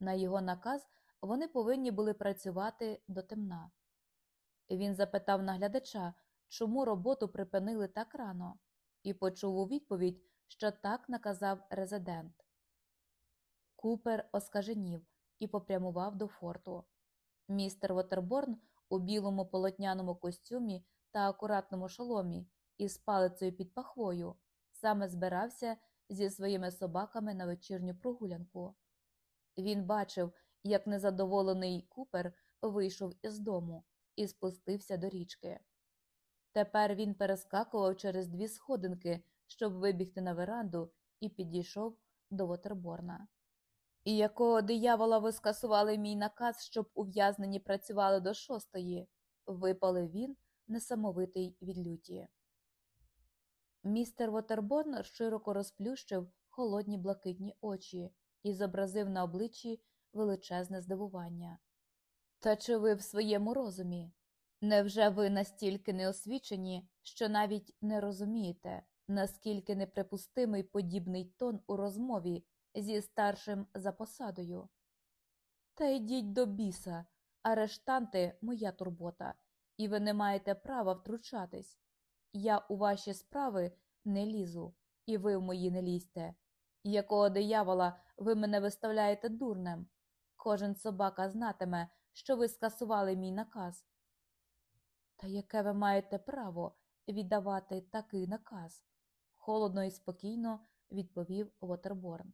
На його наказ вони повинні були працювати до темна. Він запитав наглядача, чому роботу припинили так рано, і почув у відповідь, що так наказав резидент. Купер оскаженів і попрямував до форту. Містер Вотерборн у білому полотняному костюмі та акуратному шоломі із палицею під пахвою саме збирався зі своїми собаками на вечірню прогулянку. Він бачив, як незадоволений купер вийшов із дому і спустився до річки. Тепер він перескакував через дві сходинки, щоб вибігти на веранду, і підійшов до Вотерборна. І якого диявола ви скасували мій наказ, щоб ув'язнені працювали до шостої? випалив він, несамовитий від люті. Містер Вотерборн широко розплющив холодні блакитні очі і зобразив на обличчі величезне здивування. Та чи ви в своєму розумі? Невже ви настільки неосвічені, що навіть не розумієте, наскільки неприпустимий подібний тон у розмові зі старшим за посадою? Та йдіть до біса, арештанти моя турбота, і ви не маєте права втручатись. Я у ваші справи не лізу, і ви в мої не лізьте. Якого диявола ви мене виставляєте дурнем? Кожен собака знатиме, що ви скасували мій наказ. Та яке ви маєте право віддавати такий наказ? холодно і спокійно відповів Вотерборн.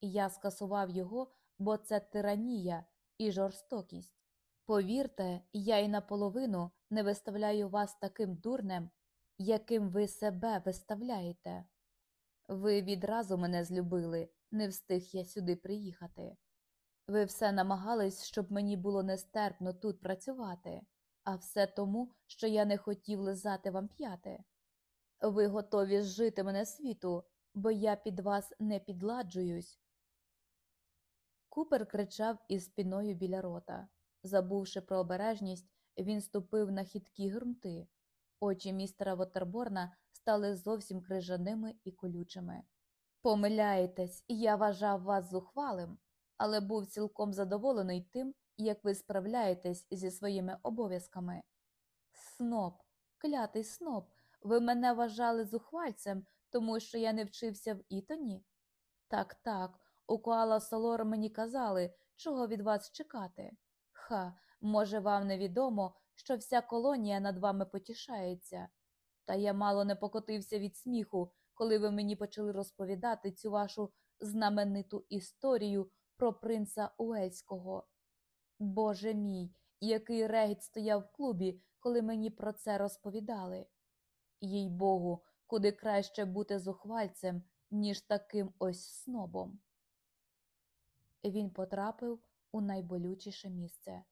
Я скасував його, бо це тиранія і жорстокість. Повірте, я й наполовину не виставляю вас таким дурнем, яким ви себе виставляєте. Ви відразу мене злюбили, не встиг я сюди приїхати. Ви все намагались, щоб мені було нестерпно тут працювати, а все тому, що я не хотів лизати вам п'яти. Ви готові зжити мене світу, бо я під вас не підладжуюсь. Купер кричав із спіною біля рота. Забувши про обережність, він ступив на хиткі грунти. Очі містера Вотерборна стали зовсім крижаними і колючими. Помиляєтесь, я вважав вас зухвалим, але був цілком задоволений тим, як ви справляєтесь зі своїми обов'язками. Сноб, клятий сноб, ви мене вважали зухвальцем, тому що я не вчився в Ітоні? Так, так, у Коала Солор мені казали, чого від вас чекати. Ха, може, вам невідомо, що вся колонія над вами потішається. Та я мало не покотився від сміху, коли ви мені почали розповідати цю вашу знамениту історію про принца Уельського. Боже мій, який регіт стояв в клубі, коли мені про це розповідали. Їй богу, куди краще бути зухвальцем, ніж таким ось снобом. Він потрапив у найболючіше місце.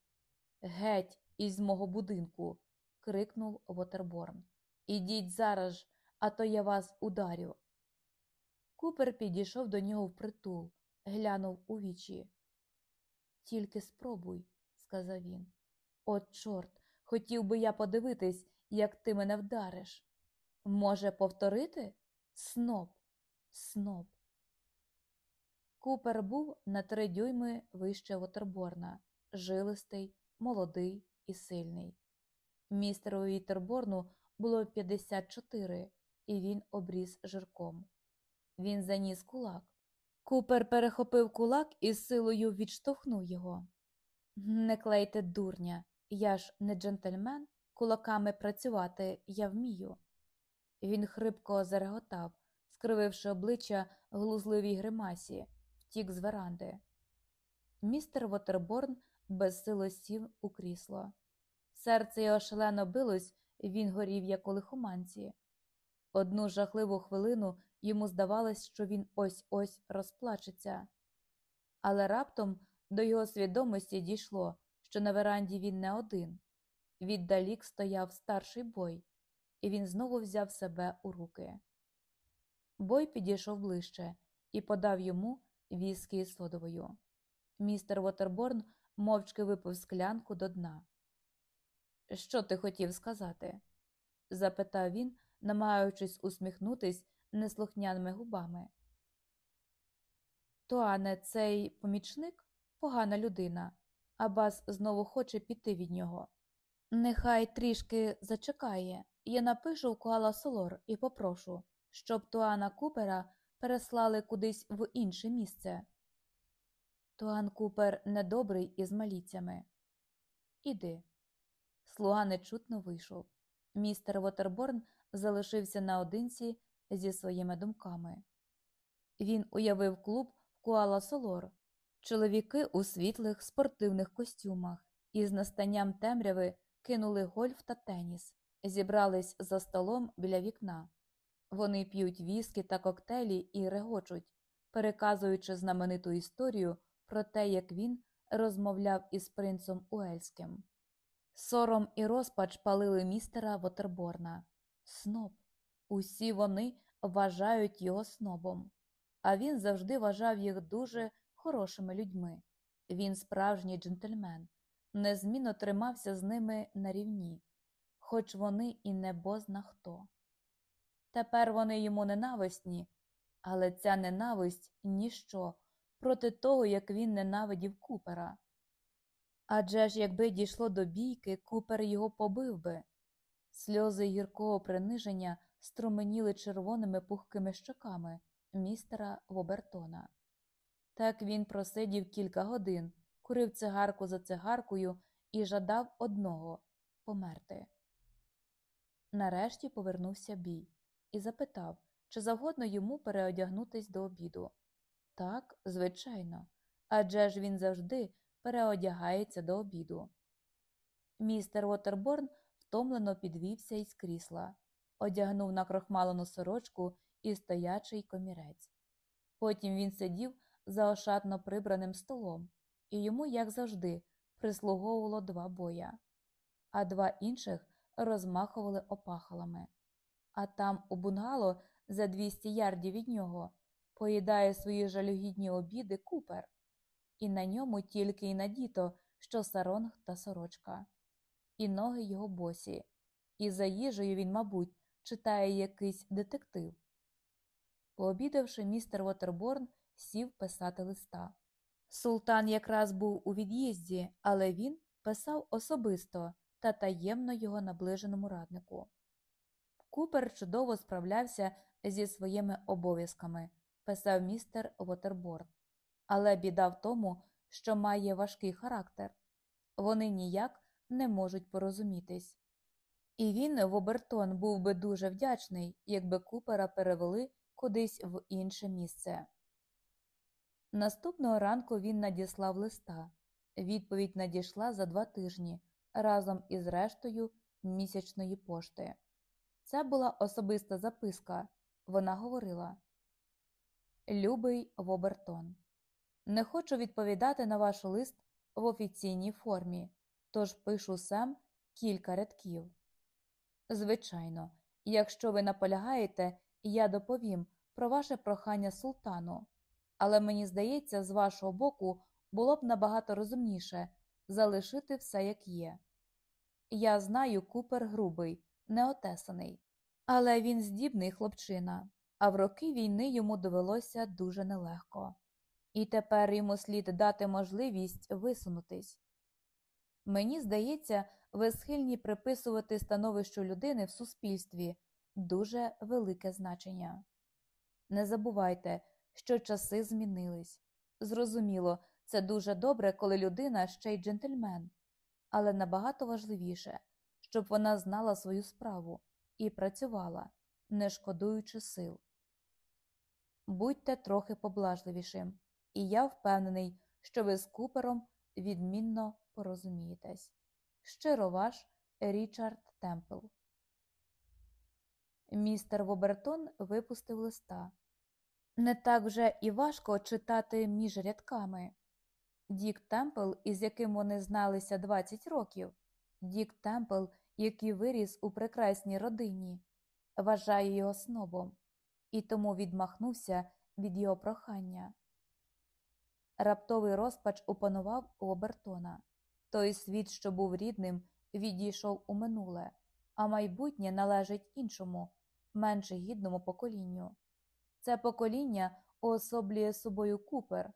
Геть із мого будинку. крикнув Вотерборн. Ідіть зараз ж, а то я вас ударю. Купер підійшов до нього впритул, глянув у вічі. Тільки спробуй, сказав він. От, чорт, хотів би я подивитись, як ти мене вдариш. Може, повторити? Сноб, сноб. Купер був на три дюйми вище Вотерборна, жилистий, молодий і сильний. Містеру Вітерборну було 54, і він обріз жирком. Він заніс кулак. Купер перехопив кулак і силою відштовхнув його. Не клейте дурня, я ж не джентльмен, кулаками працювати я вмію. Він хрипко зареготав, скрививши обличчя глузливій гримасі, втік з веранди. Містер Вотерборн безсило сів у крісло. Серце його шалено билось, він горів, як у лихоманці. Одну жахливу хвилину йому здавалось, що він ось ось розплачеться. Але раптом до його свідомості дійшло, що на веранді він не один. Віддалік стояв старший бой, і він знову взяв себе у руки. Бой підійшов ближче і подав йому віскі із содовою. Містер Вотерборн мовчки випив склянку до дна. Що ти хотів сказати? запитав він, намагаючись усміхнутись неслухняними губами. Туане, цей помічник погана людина, а бас знову хоче піти від нього. Нехай трішки зачекає, я напишу в Куала Солор і попрошу, щоб Туана Купера переслали кудись в інше місце. Туан Купер недобрий із маліцями. Іди. Слуга нечутно вийшов. Містер Вотерборн залишився наодинці зі своїми думками. Він уявив клуб в Куала Солор, чоловіки у світлих спортивних костюмах, і з настанням темряви кинули гольф та теніс, зібрались за столом біля вікна. Вони п'ють віскі та коктейлі і регочуть, переказуючи знамениту історію про те, як він розмовляв із принцем Уельським. Сором і розпач палили містера Вотерборна. Сноб. Усі вони вважають його снобом, а він завжди вважав їх дуже хорошими людьми. Він справжній джентльмен, незмінно тримався з ними на рівні, хоч вони і не бозна хто. Тепер вони йому ненависні, але ця ненависть ніщо проти того, як він ненавидів Купера. Адже ж, якби дійшло до бійки, Купер його побив би. Сльози гіркого приниження струменіли червоними пухкими щоками містера Вобертона. Так він просидів кілька годин, курив цигарку за цигаркою і жадав одного померти. Нарешті повернувся бій і запитав, чи завгодно йому переодягнутись до обіду. Так, звичайно, адже ж він завжди переодягається до обіду. Містер Уотерборн втомлено підвівся із крісла, одягнув на крохмалену сорочку і стоячий комірець. Потім він сидів за ошатно прибраним столом, і йому, як завжди, прислуговувало два боя, а два інших розмахували опахалами. А там у бунгало за 200 ярдів від нього поїдає свої жалюгідні обіди купер, і на ньому тільки й надіто, що саронг та сорочка, і ноги його босі, і за їжею він, мабуть, читає якийсь детектив. Пообідавши, містер Вотерборн сів писати листа. Султан якраз був у від'їзді, але він писав особисто та таємно його наближеному раднику. Купер чудово справлявся зі своїми обов'язками, писав містер Вотерборн. Але біда в тому, що має важкий характер. Вони ніяк не можуть порозумітись. І він, Вобертон, був би дуже вдячний, якби Купера перевели кудись в інше місце. Наступного ранку він надіслав листа. Відповідь надійшла за два тижні разом із рештою місячної пошти. Це була особиста записка. Вона говорила Любий Вобертон, не хочу відповідати на ваш лист в офіційній формі, тож пишу сам кілька рядків. Звичайно, якщо ви наполягаєте, я доповім про ваше прохання султану, але мені здається, з вашого боку було б набагато розумніше залишити все як є. Я знаю купер грубий, неотесаний, але він здібний хлопчина, а в роки війни йому довелося дуже нелегко, і тепер йому слід дати можливість висунутись. Мені здається, ви схильні приписувати становищу людини в суспільстві дуже велике значення. Не забувайте, що часи змінились. Зрозуміло, це дуже добре, коли людина ще й джентльмен, але набагато важливіше, щоб вона знала свою справу і працювала, не шкодуючи сил. Будьте трохи поблажливішим, і я впевнений, що ви з купером відмінно порозумієтесь. Щиро ваш Річард Темпл. Містер Вобертон випустив листа. Не так вже і важко читати між рядками. Дік Темпл, із яким вони зналися 20 років, Дік Темпл, який виріс у прекрасній родині, вважає його снобом, і тому відмахнувся від його прохання. Раптовий розпач опанував Обертона. Той світ, що був рідним, відійшов у минуле, а майбутнє належить іншому, менш гідному поколінню. Це покоління уособлює собою Купер,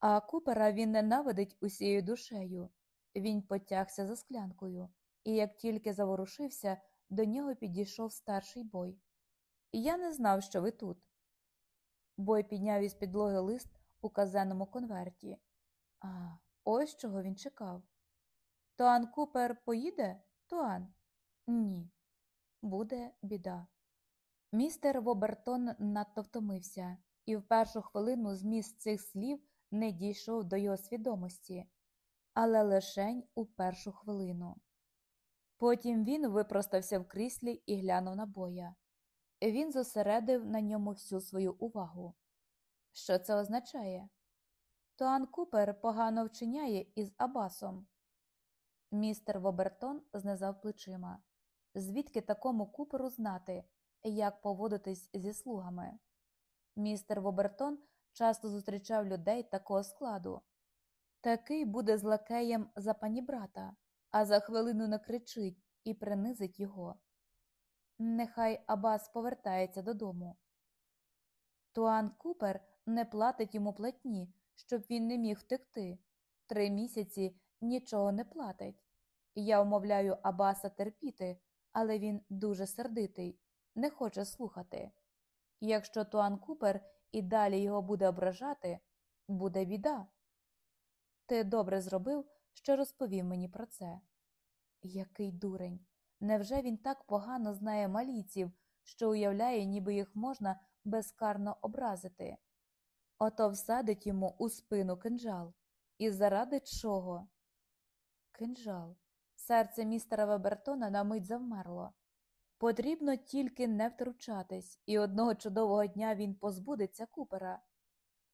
а Купера він ненавидить усією душею. Він потягся за склянкою, і як тільки заворушився, до нього підійшов старший бой. Я не знав, що ви тут. Бой підняв із підлоги лист у казенному конверті. А, ось чого він чекав. Туан Купер поїде? Туан? Ні. Буде біда. Містер Вобертон надто втомився, і в першу хвилину зміст цих слів не дійшов до його свідомості, але лишень у першу хвилину. Потім він випростався в кріслі і глянув на боя. Він зосередив на ньому всю свою увагу. Що це означає? Туан Купер погано вчиняє із Абасом. Містер Вобертон знизав плечима. Звідки такому Куперу знати, як поводитись зі слугами? Містер Вобертон часто зустрічав людей такого складу. Такий буде з лакеєм за панібрата, а за хвилину накричить і принизить його. Нехай Абас повертається додому. Туан Купер не платить йому платні, щоб він не міг втекти. Три місяці нічого не платить. Я вмовляю Абаса терпіти, але він дуже сердитий, не хоче слухати. Якщо Туан Купер і далі його буде ображати, буде біда. Ти добре зробив, що розповів мені про це. Який дурень! Невже він так погано знає малійців, що уявляє, ніби їх можна безкарно образити? Ото всадить йому у спину кинджал. І заради чого? Кинджал. Серце містера Вебертона на мить завмерло. Потрібно тільки не втручатись, і одного чудового дня він позбудеться купера.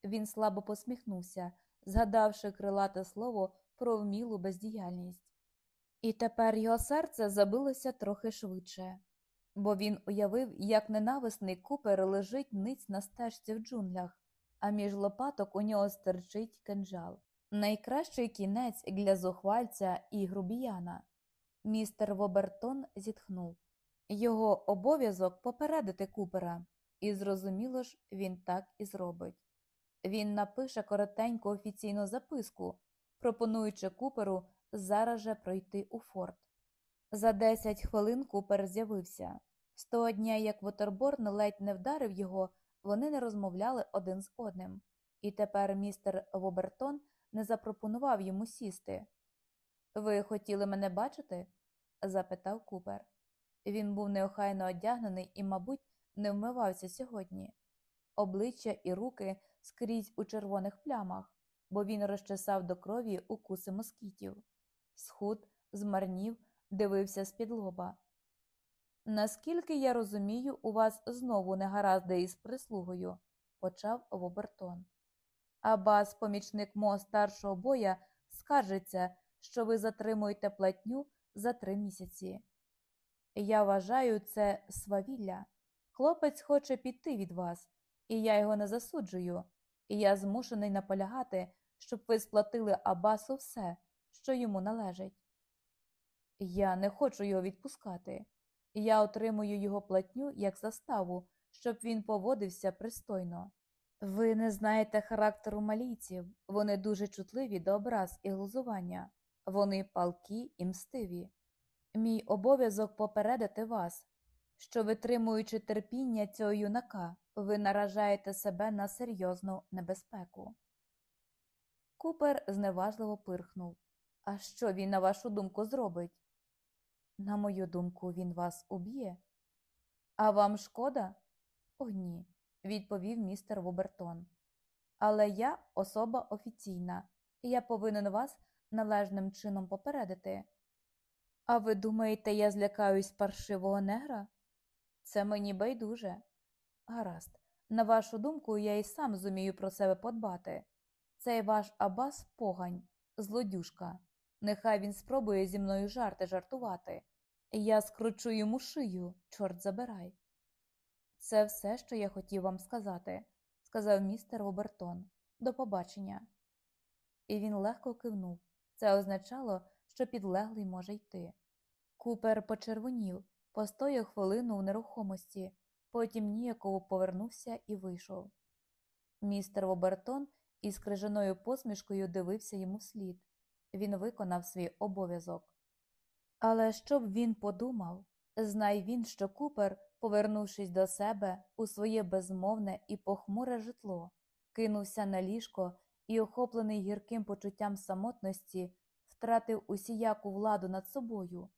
Він слабо посміхнувся, згадавши крилате слово про вмілу бездіяльність. І тепер його серце забилося трохи швидше, бо він уявив, як ненависний купер лежить ниць на стежці в джунглях, а між лопаток у нього стерчить кинджал. Найкращий кінець для зухвальця і грубіяна. Містер Вобертон зітхнув. Його обов'язок попередити купера, і, зрозуміло ж, він так і зробить. Він напише коротеньку офіційну записку, пропонуючи куперу зараз же пройти у форт. За десять хвилин купер з'явився. З того дня, як Вотерборн ледь не вдарив його, вони не розмовляли один з одним, і тепер містер Вобертон не запропонував йому сісти. Ви хотіли мене бачити? запитав купер. Він був неохайно одягнений і, мабуть, не вмивався сьогодні. Обличчя і руки скрізь у червоних плямах, бо він розчесав до крові укуси москітів. Схуд, змарнів, дивився з-під лоба. Наскільки я розумію, у вас знову негаразди із прислугою, почав Вобертон. Абас, помічник мого старшого боя, скаржиться, що ви затримуєте платню за три місяці. Я вважаю це свавілля. Хлопець хоче піти від вас, і я його не засуджую, і я змушений наполягати, щоб ви сплатили Абасу все, що йому належить. Я не хочу його відпускати. Я отримую його платню як заставу, щоб він поводився пристойно. Ви не знаєте характеру малійців, вони дуже чутливі до образ і глузування, вони палкі і мстиві. Мій обов'язок попередити вас, що, витримуючи терпіння цього юнака, ви наражаєте себе на серйозну небезпеку. Купер зневажливо пирхнув. А що він, на вашу думку, зробить? На мою думку, він вас уб'є. А вам шкода? О, ні, відповів містер Вобертон. Але я особа офіційна, і я повинен вас належним чином попередити. А ви думаєте, я злякаюсь паршивого негра? Це мені байдуже. Гаразд, на вашу думку, я і сам зумію про себе подбати. Цей ваш Абас погань, злодюжка. Нехай він спробує зі мною жарти жартувати. Я скручу йому шию, чорт забирай. Це все, що я хотів вам сказати, сказав містер Обертон. До побачення. І він легко кивнув. Це означало, що підлеглий може йти. Купер почервонів, постояв хвилину в нерухомості, потім ніяково повернувся і вийшов. Містер Вобертон із крижаною посмішкою дивився йому вслід. Він виконав свій обов'язок. Але що б він подумав, знай він, що Купер, повернувшись до себе у своє безмовне і похмуре житло, кинувся на ліжко і, охоплений гірким почуттям самотності, втратив усіяку владу над собою.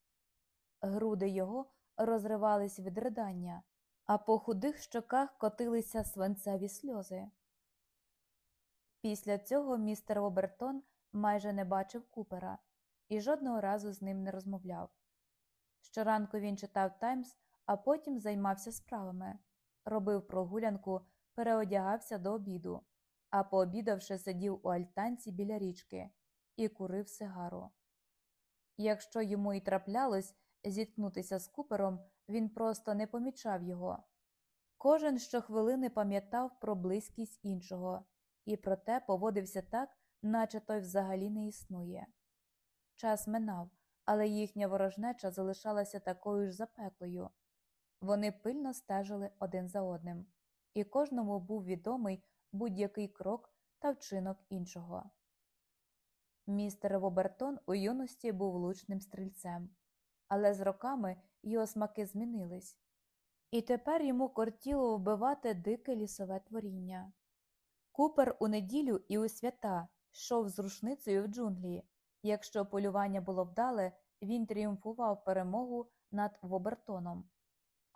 Груди його розривались від ридання, а по худих щоках котилися свинцеві сльози. Після цього містер Обертон майже не бачив Купера і жодного разу з ним не розмовляв. Щоранку він читав Таймс, а потім займався справами, робив прогулянку, переодягався до обіду, а пообідавши, сидів у альтанці біля річки і курив сигару. Якщо йому і траплялось зіткнутися з купером, він просто не помічав його. Кожен щохвилини пам'ятав про близькість іншого і проте поводився так, наче той взагалі не існує. Час минав, але їхня ворожнеча залишалася такою ж запеклою. Вони пильно стежили один за одним, і кожному був відомий будь-який крок та вчинок іншого. Містер Вобертон у юності був влучним стрільцем, але з роками його смаки змінились, і тепер йому кортіло вбивати дике лісове творіння. Купер у неділю і у свята йшов з рушницею в джунглі. Якщо полювання було вдале, він тріумфував перемогу над Вобертоном.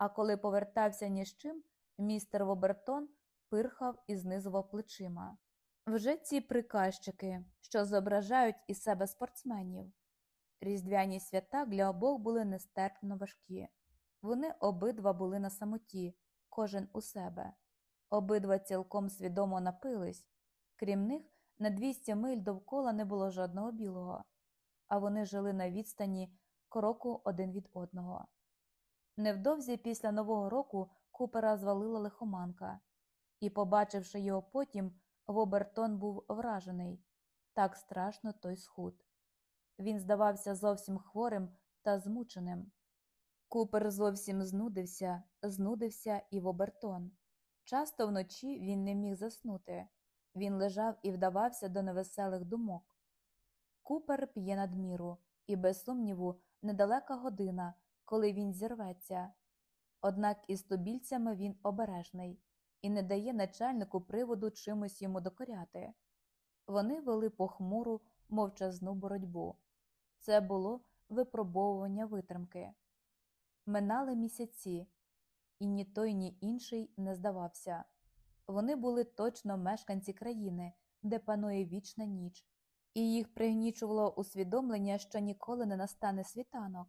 А коли повертався ні з чим, містер Вобертон пирхав і знизував плечима. Вже ці приказчики, що зображають із себе спортсменів. Різдвяні свята для обох були нестерпно важкі. Вони обидва були на самоті, кожен у себе. Обидва цілком свідомо напились, крім них, на 200 миль довкола не було жодного білого, а вони жили на відстані кроку один від одного. Невдовзі після Нового року Купера звалила лихоманка, і, побачивши його потім, Вобертон був вражений так страшно той схуд. Він здавався зовсім хворим та змученим. Купер зовсім знудився, знудився і Вобертон. Часто вночі він не міг заснути. Він лежав і вдавався до невеселих думок. Купер п'є надміру, і, без сумніву, недалека година, коли він зірветься. Однак із тубільцями він обережний і не дає начальнику приводу чимось йому докоряти. Вони вели похмуру, мовчазну боротьбу. Це було випробовування витримки. Минали місяці, і ні той, ні інший не здавався. Вони були точно мешканці країни, де панує вічна ніч, і їх пригнічувало усвідомлення, що ніколи не настане світанок.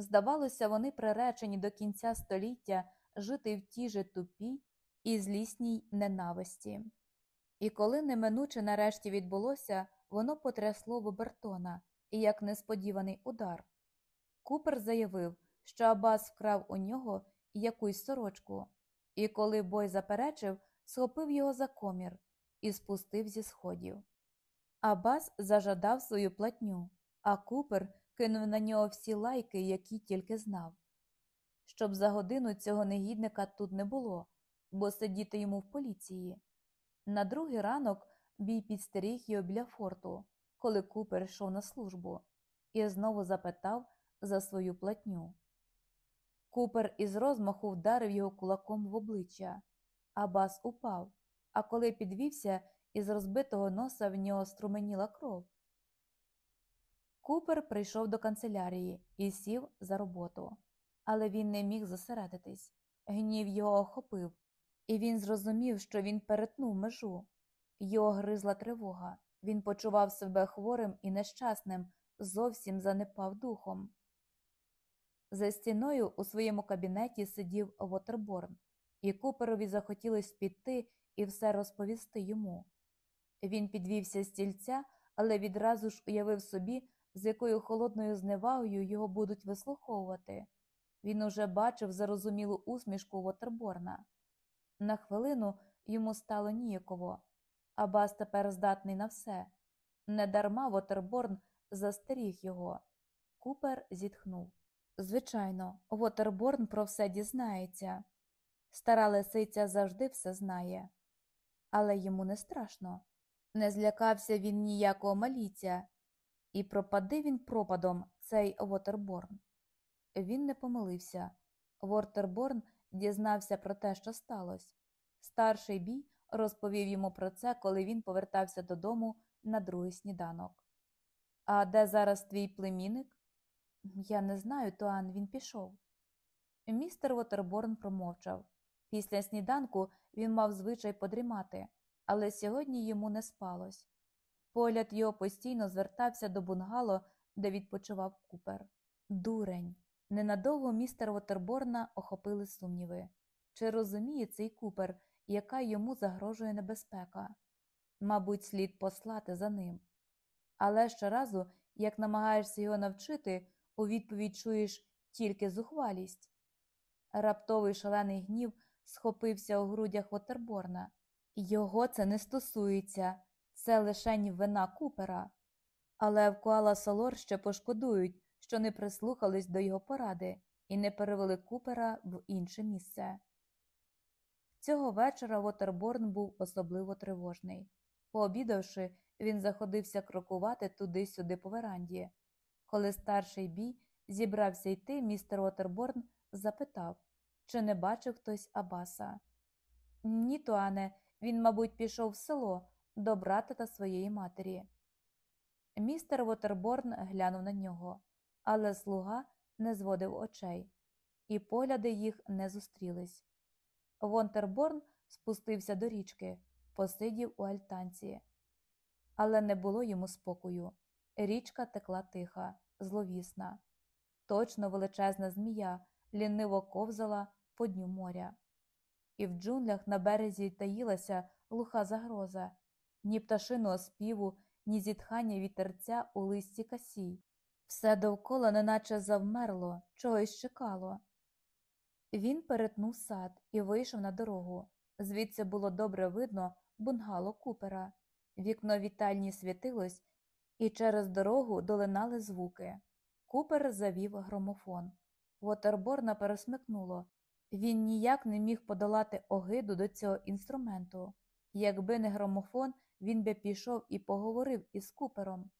Здавалося, вони приречені до кінця століття жити в тій же тупій і злісній ненависті. І коли неминуче нарешті відбулося, воно потрясло Вобертона і як несподіваний удар. Купер заявив, що Абас вкрав у нього якусь сорочку, і коли бой заперечив, схопив його за комір і спустив зі сходів. Абас зажадав свою платню, а Купер кинув на нього всі лайки, які тільки знав. Щоб за годину цього негідника тут не було, бо сидіти йому в поліції. На другий ранок бій підстеріг його біля форту, коли Купер йшов на службу, і знову запитав за свою платню. Купер із розмаху вдарив його кулаком в обличчя. Абас упав, а коли підвівся, із розбитого носа в нього струменіла кров. Купер прийшов до канцелярії і сів за роботу, але він не міг зосередитись. Гнів його охопив, і він зрозумів, що він перетнув межу. Його гризла тривога. Він почував себе хворим і нещасним, зовсім занепав духом. За стіною у своєму кабінеті сидів Вотерборн, і Куперові захотілося піти і все розповісти йому. Він підвівся з стільця, але відразу ж уявив собі, з якою холодною зневагою його будуть вислуховувати. Він уже бачив зарозумілу усмішку Вотерборна. На хвилину йому стало ніяково, а бас тепер здатний на все. Недарма Вотерборн застеріг його. Купер зітхнув. Звичайно, Вотерборн про все дізнається. Стара лисиця завжди все знає. але йому не страшно. Не злякався він ніякого маліця, і пропади він пропадом, цей Вотерборн. Він не помилився. Вотерборн дізнався про те, що сталося. Старший бій розповів йому про це, коли він повертався додому на другий сніданок. А де зараз твій племінник? Я не знаю, Туан, він пішов. Містер Вотерборн промовчав. Після сніданку він мав звичай подрімати, але сьогодні йому не спалось. Погляд його постійно звертався до бунгало, де відпочивав купер. Дурень. Ненадовго містер Вотерборна охопили сумніви. Чи розуміє цей купер, яка йому загрожує небезпека? Мабуть, слід послати за ним. Але щоразу, як намагаєшся його навчити, у відповідь чуєш тільки зухвалість. Раптовий шалений гнів схопився у грудях Вотерборна. Його це не стосується, це лишень вина купера. Але в Куала Солор ще пошкодують, що не прислухались до його поради і не перевели купера в інше місце. Цього вечора Вотерборн був особливо тривожний. Пообідавши, він заходився крокувати туди-сюди по веранді. Коли старший бій зібрався йти, містер Вотерборн запитав, чи не бачив хтось Абаса. Ні, Туане, він, мабуть, пішов в село до брата та своєї матері. Містер Вотерборн глянув на нього, але слуга не зводив очей, і погляди їх не зустрілись. Вонтерборн спустився до річки, посидів у альтанці. Але не було йому спокою. Річка текла тиха, зловісна. Точно величезна змія ліниво ковзала по дню моря. І в джунглях на березі таїлася глуха загроза, ні пташиного співу, ні зітхання вітерця у листі касій. Все довкола неначе завмерло, чогось чекало. Він перетнув сад і вийшов на дорогу. Звідси було добре видно бунгало купера. Вікно вітальні світилось, і через дорогу долинали звуки. Купер завів громофон. Вотерборна пересмикнуло. Він ніяк не міг подолати огиду до цього інструменту. Якби не громофон, він би пішов і поговорив із купером.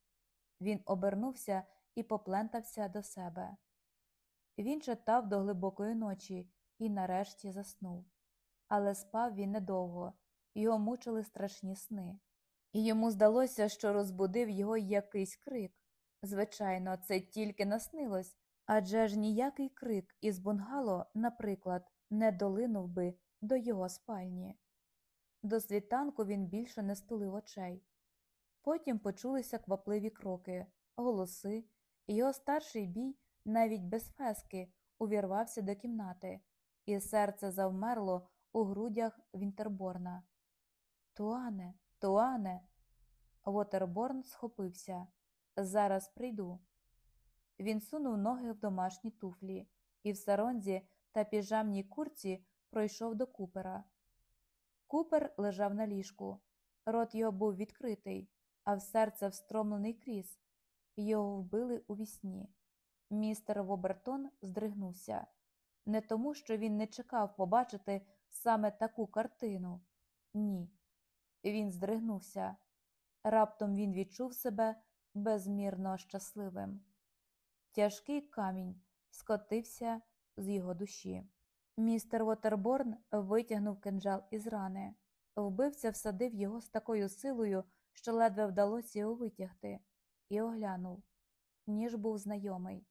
Він обернувся і поплентався до себе. Він читав до глибокої ночі і нарешті заснув. Але спав він недовго, його мучили страшні сни. І йому здалося, що розбудив його якийсь крик. Звичайно, це тільки наснилось, адже ж ніякий крик із бунгало, наприклад, не долинув би до його спальні. До світанку він більше не стулив очей. Потім почулися квапливі кроки, голоси, і його старший бій, навіть без фески, увірвався до кімнати, і серце завмерло у грудях Вінтерборна. Туане, Туане. Вотерборн схопився. Зараз прийду. Він сунув ноги в домашні туфлі і в саронзі та піжамній курці пройшов до купера. Купер лежав на ліжку, рот його був відкритий, а в серце встромлений кріс. Його вбили у вісні. Містер Вобертон здригнувся не тому, що він не чекав побачити саме таку картину. Ні. Він здригнувся. Раптом він відчув себе безмірно щасливим. Тяжкий камінь скотився з його душі. Містер Вотерборн витягнув кинджал із рани. Вбивця всадив його з такою силою, що ледве вдалося його витягти, і оглянув. Ніж був знайомий.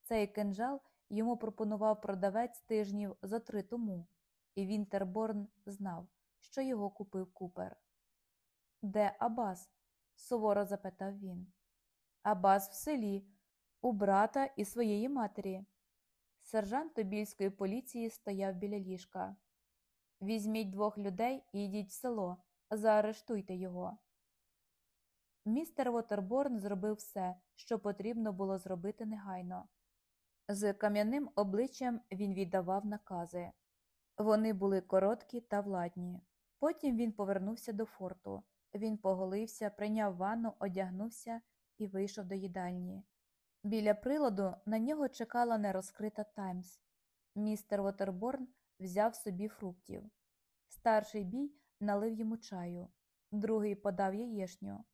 Цей кинджал йому пропонував продавець тижнів за три тому, і Вінтерборн знав, що його купив купер. Де Абас? суворо запитав він. Абас в селі, у брата і своєї матері. Сержант Тобільської поліції стояв біля ліжка. Візьміть двох людей і йдіть в село, заарештуйте його. Містер Вотерборн зробив все, що потрібно було зробити негайно. З кам'яним обличчям він віддавав накази. Вони були короткі та владні. Потім він повернувся до форту. Він поголився, прийняв ванну, одягнувся і вийшов до їдальні. Біля приладу на нього чекала нерозкрита Таймс. Містер Вобертон взяв собі фруктів. Старший бій налив йому чаю, другий подав яєшню.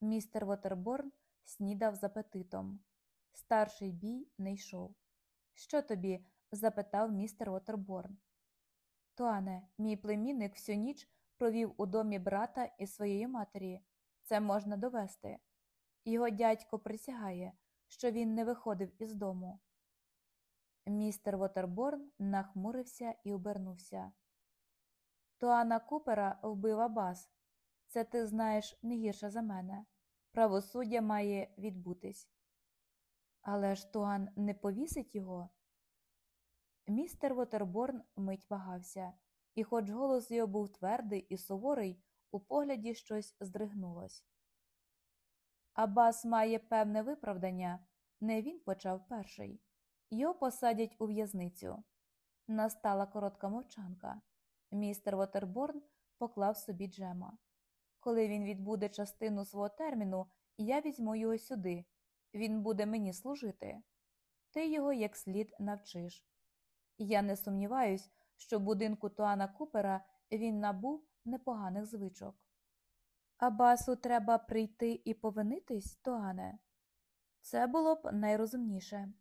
Містер Вобертон снідав з апетитом. Старший бій не йшов. Що тобі? запитав містер Вобертон. Туане, мій племінник всю ніч провів у домі брата і своєї матері. Це можна довести. Його дядько присягає, що він не виходив із дому. Містер Вотерборн нахмурився і обернувся. Туана Купера вбив Абас. Це ти знаєш не гірше за мене. Правосуддя має відбутись. Але ж Туан не повісить його. Містер Вотерборн мить вагався, і, хоч голос його був твердий і суворий, у погляді щось здригнулось. Абас має певне виправдання, не він почав перший. Його посадять у в'язницю. Настала коротка мовчанка. Містер Вотерборн поклав собі Джема. Коли він відбуде частину свого терміну, я візьму його сюди. Він буде мені служити. Ти його як слід навчиш. Я не сумніваюсь, що в будинку Туана Купера він набув непоганих звичок. Абасу треба прийти і повинитись, Туане? Це було б найрозумніше.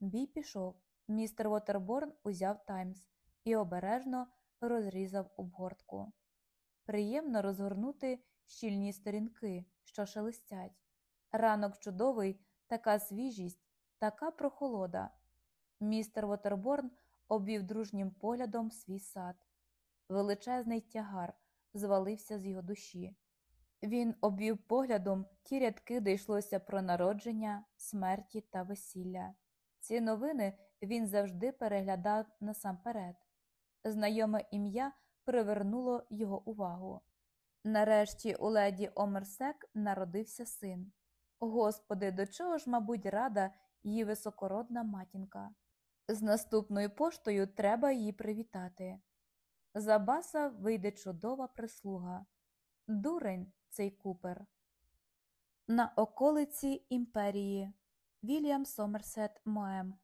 Бій пішов. Містер Вотерборн узяв Таймс і обережно розрізав обгортку. Приємно розгорнути щільні сторінки, що шелестять. Ранок чудовий, така свіжість, така прохолода. Містер Вотерборн обвів дружнім поглядом свій сад. Величезний тягар звалився з його душі. Він обвів поглядом ті рядки, де йшлося про народження, смерті та весілля. Ці новини він завжди переглядав насамперед. Знайоме ім'я привернуло його увагу. Нарешті у леді Омерсек народився син. Господи, до чого ж, мабуть, рада її високородна матінка. З наступною поштою треба її привітати. За баса вийде чудова прислуга. Дурень цей купер. На околиці імперії Вільям Сомерсет Моем